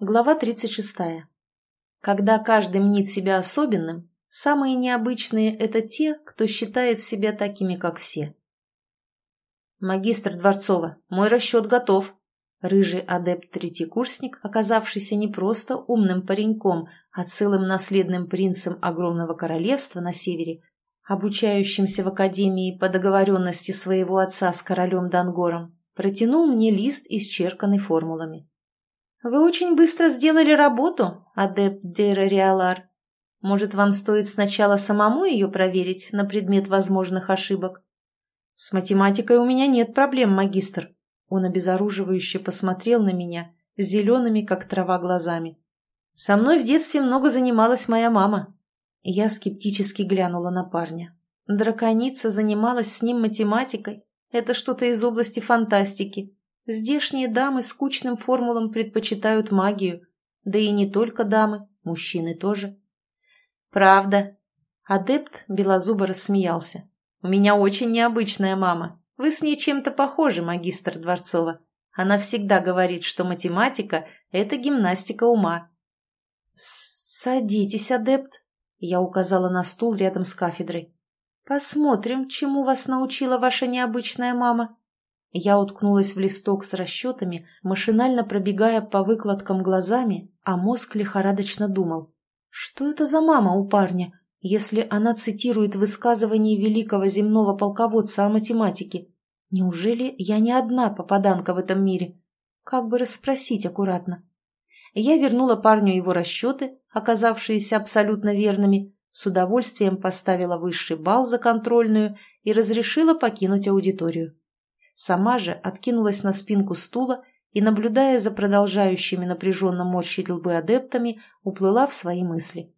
Глава 36. Когда каждый мнит себя особенным, самые необычные – это те, кто считает себя такими, как все. «Магистр Дворцова, мой расчет готов», Рыжий адепт-третьекурсник, оказавшийся не просто умным пареньком, а целым наследным принцем огромного королевства на севере, обучающимся в академии по договоренности своего отца с королем Дангором, протянул мне лист, исчерканный формулами. «Вы очень быстро сделали работу, адепт Дейра Может, вам стоит сначала самому ее проверить на предмет возможных ошибок?» «С математикой у меня нет проблем, магистр». Он обезоруживающе посмотрел на меня зелеными, как трава, глазами. «Со мной в детстве много занималась моя мама». Я скептически глянула на парня. Драконица занималась с ним математикой. Это что-то из области фантастики. Здешние дамы скучным формулам предпочитают магию. Да и не только дамы, мужчины тоже. Правда. Адепт белозубо рассмеялся. У меня очень необычная мама. Вы с ней чем-то похожи, магистр Дворцова. Она всегда говорит, что математика – это гимнастика ума. «Садитесь, адепт», – я указала на стул рядом с кафедрой. «Посмотрим, чему вас научила ваша необычная мама». Я уткнулась в листок с расчетами, машинально пробегая по выкладкам глазами, а мозг лихорадочно думал. Что это за мама у парня, если она цитирует высказывание великого земного полководца о математике? Неужели я не одна попаданка в этом мире? Как бы расспросить аккуратно? Я вернула парню его расчеты, оказавшиеся абсолютно верными, с удовольствием поставила высший балл за контрольную и разрешила покинуть аудиторию. Сама же откинулась на спинку стула и, наблюдая за продолжающими напряженно морщить лбы адептами, уплыла в свои мысли.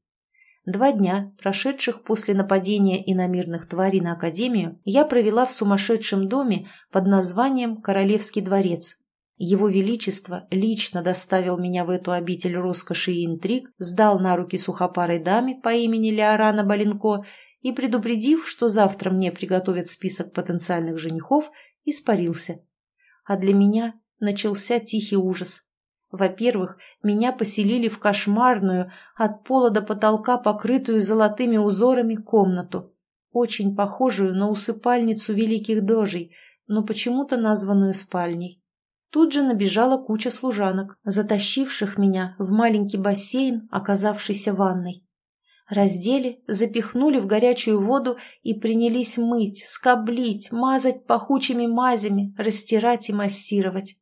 Два дня, прошедших после нападения иномирных тварей на Академию, я провела в сумасшедшем доме под названием Королевский дворец. Его Величество лично доставил меня в эту обитель роскоши и интриг, сдал на руки сухопарой даме по имени Леорана Баленко и, предупредив, что завтра мне приготовят список потенциальных женихов, испарился. А для меня начался тихий ужас. Во-первых, меня поселили в кошмарную, от пола до потолка покрытую золотыми узорами комнату, очень похожую на усыпальницу великих дожей, но почему-то названную спальней. Тут же набежала куча служанок, затащивших меня в маленький бассейн, оказавшийся ванной. Раздели, запихнули в горячую воду и принялись мыть, скоблить, мазать пахучими мазями, растирать и массировать.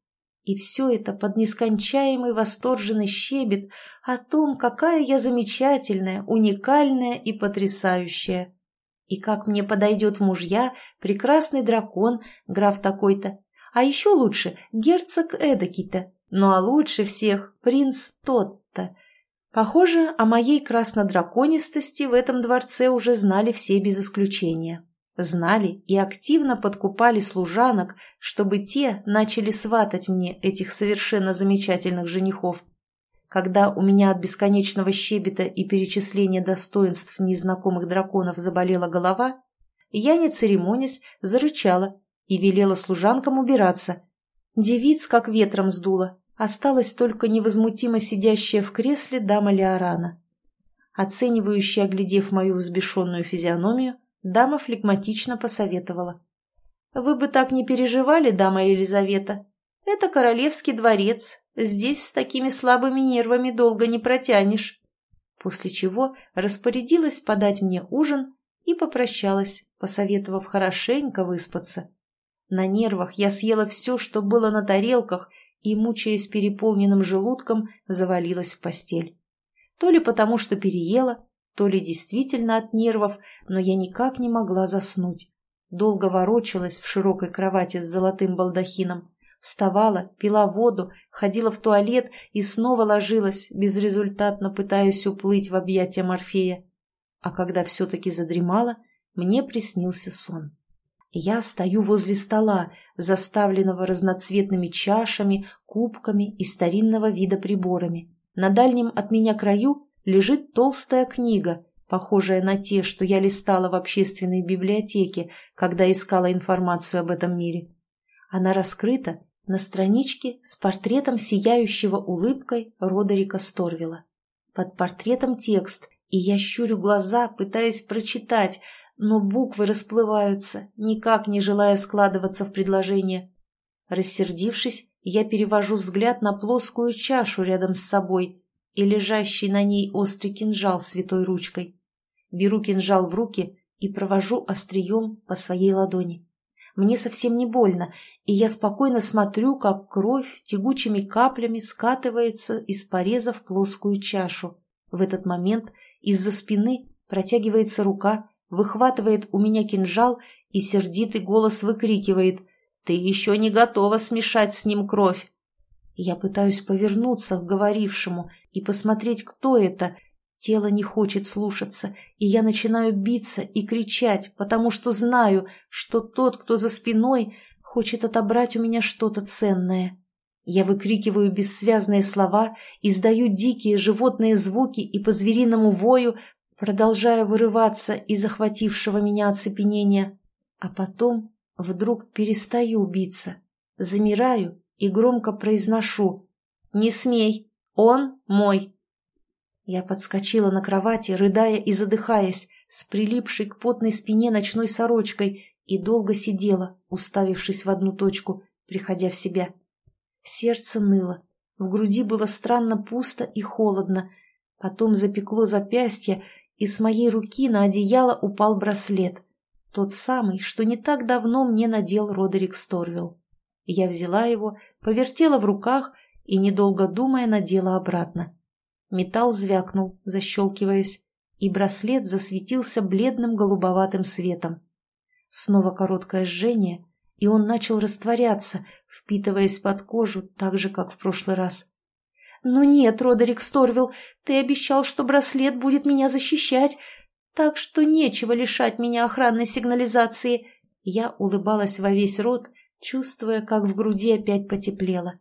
И все это под нескончаемый восторженный щебет о том, какая я замечательная, уникальная и потрясающая. И как мне подойдет мужья прекрасный дракон, граф такой-то. А еще лучше герцог эдакий-то. Ну а лучше всех принц тот-то – Похоже, о моей краснодраконистости в этом дворце уже знали все без исключения. Знали и активно подкупали служанок, чтобы те начали сватать мне этих совершенно замечательных женихов. Когда у меня от бесконечного щебета и перечисления достоинств незнакомых драконов заболела голова, я, не церемонясь, зарычала и велела служанкам убираться. Девиц как ветром сдуло, Осталась только невозмутимо сидящая в кресле дама Леорана. Оценивающая, оглядев мою взбешенную физиономию, дама флегматично посоветовала. «Вы бы так не переживали, дама Елизавета. Это королевский дворец. Здесь с такими слабыми нервами долго не протянешь». После чего распорядилась подать мне ужин и попрощалась, посоветовав хорошенько выспаться. На нервах я съела все, что было на тарелках, и, мучаясь переполненным желудком, завалилась в постель. То ли потому, что переела, то ли действительно от нервов, но я никак не могла заснуть. Долго ворочалась в широкой кровати с золотым балдахином, вставала, пила воду, ходила в туалет и снова ложилась, безрезультатно пытаясь уплыть в объятия Морфея. А когда все-таки задремала, мне приснился сон. Я стою возле стола, заставленного разноцветными чашами, кубками и старинного вида приборами. На дальнем от меня краю лежит толстая книга, похожая на те, что я листала в общественной библиотеке, когда искала информацию об этом мире. Она раскрыта, На страничке с портретом сияющего улыбкой Родерика Сторвила. Под портретом текст, и я щурю глаза, пытаясь прочитать, но буквы расплываются, никак не желая складываться в предложение. Рассердившись, я перевожу взгляд на плоскую чашу рядом с собой и лежащий на ней острый кинжал святой ручкой. Беру кинжал в руки и провожу острием по своей ладони. Мне совсем не больно, и я спокойно смотрю, как кровь тягучими каплями скатывается из пореза в плоскую чашу. В этот момент из-за спины протягивается рука, выхватывает у меня кинжал и сердитый голос выкрикивает «Ты еще не готова смешать с ним кровь!» Я пытаюсь повернуться к говорившему и посмотреть, кто это. Тело не хочет слушаться, и я начинаю биться и кричать, потому что знаю, что тот, кто за спиной, хочет отобрать у меня что-то ценное. Я выкрикиваю бессвязные слова, издаю дикие животные звуки и по звериному вою продолжая вырываться из захватившего меня оцепенения. А потом вдруг перестаю биться, замираю и громко произношу «Не смей! Он мой!» Я подскочила на кровати, рыдая и задыхаясь, с прилипшей к потной спине ночной сорочкой, и долго сидела, уставившись в одну точку, приходя в себя. Сердце ныло, в груди было странно пусто и холодно, потом запекло запястье, и с моей руки на одеяло упал браслет, тот самый, что не так давно мне надел Родерик Сторвилл. Я взяла его, повертела в руках и, недолго думая, надела обратно. Металл звякнул, защелкиваясь, и браслет засветился бледным голубоватым светом. Снова короткое жжение, и он начал растворяться, впитываясь под кожу, так же, как в прошлый раз. «Но нет, Родерик Сторвилл, ты обещал, что браслет будет меня защищать, так что нечего лишать меня охранной сигнализации». Я улыбалась во весь рот, чувствуя, как в груди опять потеплело,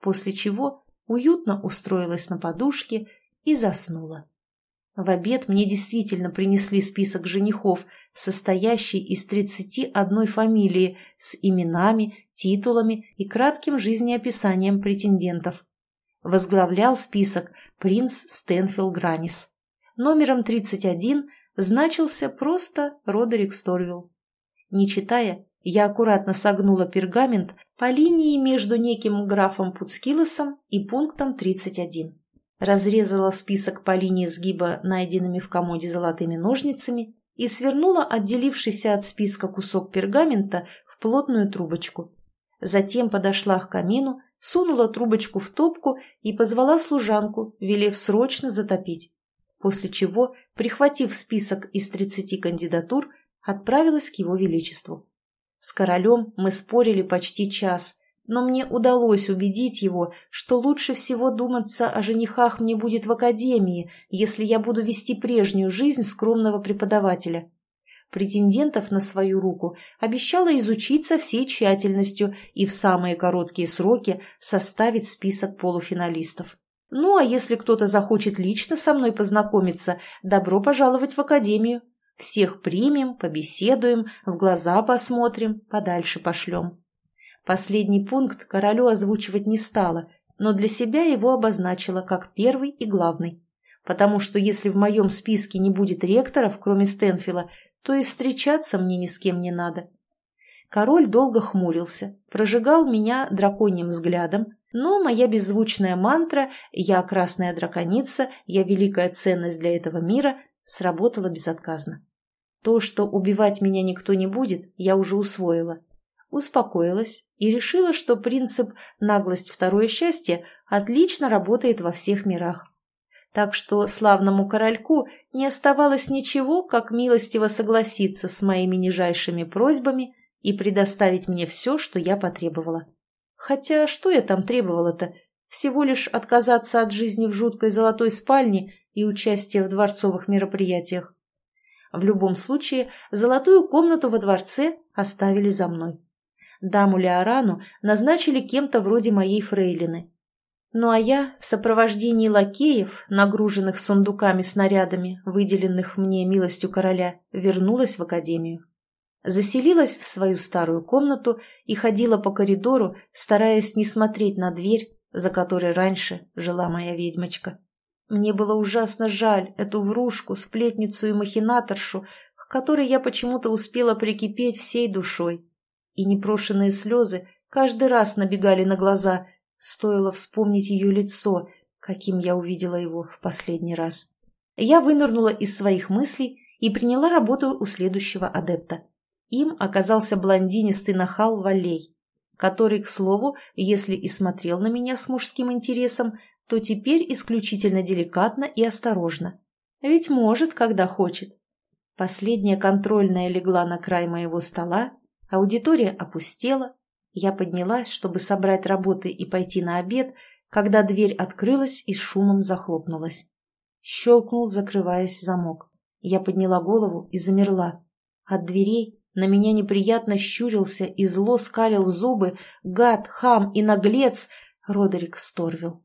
после чего уютно устроилась на подушке и заснула. В обед мне действительно принесли список женихов, состоящий из 31 фамилии с именами, титулами и кратким жизнеописанием претендентов. Возглавлял список принц Стэнфилл Гранис. Номером 31 значился просто Родерик Сторвилл. Не читая, я аккуратно согнула пергамент по линии между неким графом Пуцкилосом и пунктом 31. Разрезала список по линии сгиба, найденными в комоде золотыми ножницами, и свернула отделившийся от списка кусок пергамента в плотную трубочку. Затем подошла к камину сунула трубочку в топку и позвала служанку, велев срочно затопить. После чего, прихватив список из тридцати кандидатур, отправилась к его величеству. С королем мы спорили почти час, но мне удалось убедить его, что лучше всего думаться о женихах мне будет в академии, если я буду вести прежнюю жизнь скромного преподавателя претендентов на свою руку обещала изучить со всей тщательностью и в самые короткие сроки составить список полуфиналистов. Ну, а если кто-то захочет лично со мной познакомиться, добро пожаловать в академию. Всех примем, побеседуем, в глаза посмотрим, подальше пошлем. Последний пункт королю озвучивать не стала, но для себя его обозначила как первый и главный. Потому что если в моем списке не будет ректоров, кроме Стэнфила, то и встречаться мне ни с кем не надо. Король долго хмурился, прожигал меня драконьим взглядом, но моя беззвучная мантра «Я красная драконица, я великая ценность для этого мира» сработала безотказно. То, что убивать меня никто не будет, я уже усвоила. Успокоилась и решила, что принцип «наглость – второе счастье» отлично работает во всех мирах так что славному корольку не оставалось ничего, как милостиво согласиться с моими нижайшими просьбами и предоставить мне все, что я потребовала. Хотя что я там требовала-то? Всего лишь отказаться от жизни в жуткой золотой спальне и участия в дворцовых мероприятиях. В любом случае, золотую комнату во дворце оставили за мной. Даму Леорану назначили кем-то вроде моей фрейлины, ну а я в сопровождении лакеев, нагруженных сундуками снарядами, выделенных мне милостью короля, вернулась в академию. Заселилась в свою старую комнату и ходила по коридору, стараясь не смотреть на дверь, за которой раньше жила моя ведьмочка. Мне было ужасно жаль эту врушку, сплетницу и махинаторшу, к которой я почему-то успела прикипеть всей душой. И непрошенные слезы каждый раз набегали на глаза, стоило вспомнить ее лицо, каким я увидела его в последний раз. Я вынырнула из своих мыслей и приняла работу у следующего адепта. Им оказался блондинистый нахал Валей, который, к слову, если и смотрел на меня с мужским интересом, то теперь исключительно деликатно и осторожно. Ведь может, когда хочет. Последняя контрольная легла на край моего стола, аудитория опустела. Я поднялась, чтобы собрать работы и пойти на обед, когда дверь открылась и с шумом захлопнулась. Щелкнул, закрываясь замок. Я подняла голову и замерла. От дверей на меня неприятно щурился и зло скалил зубы гад, хам и наглец Родерик Сторвилл.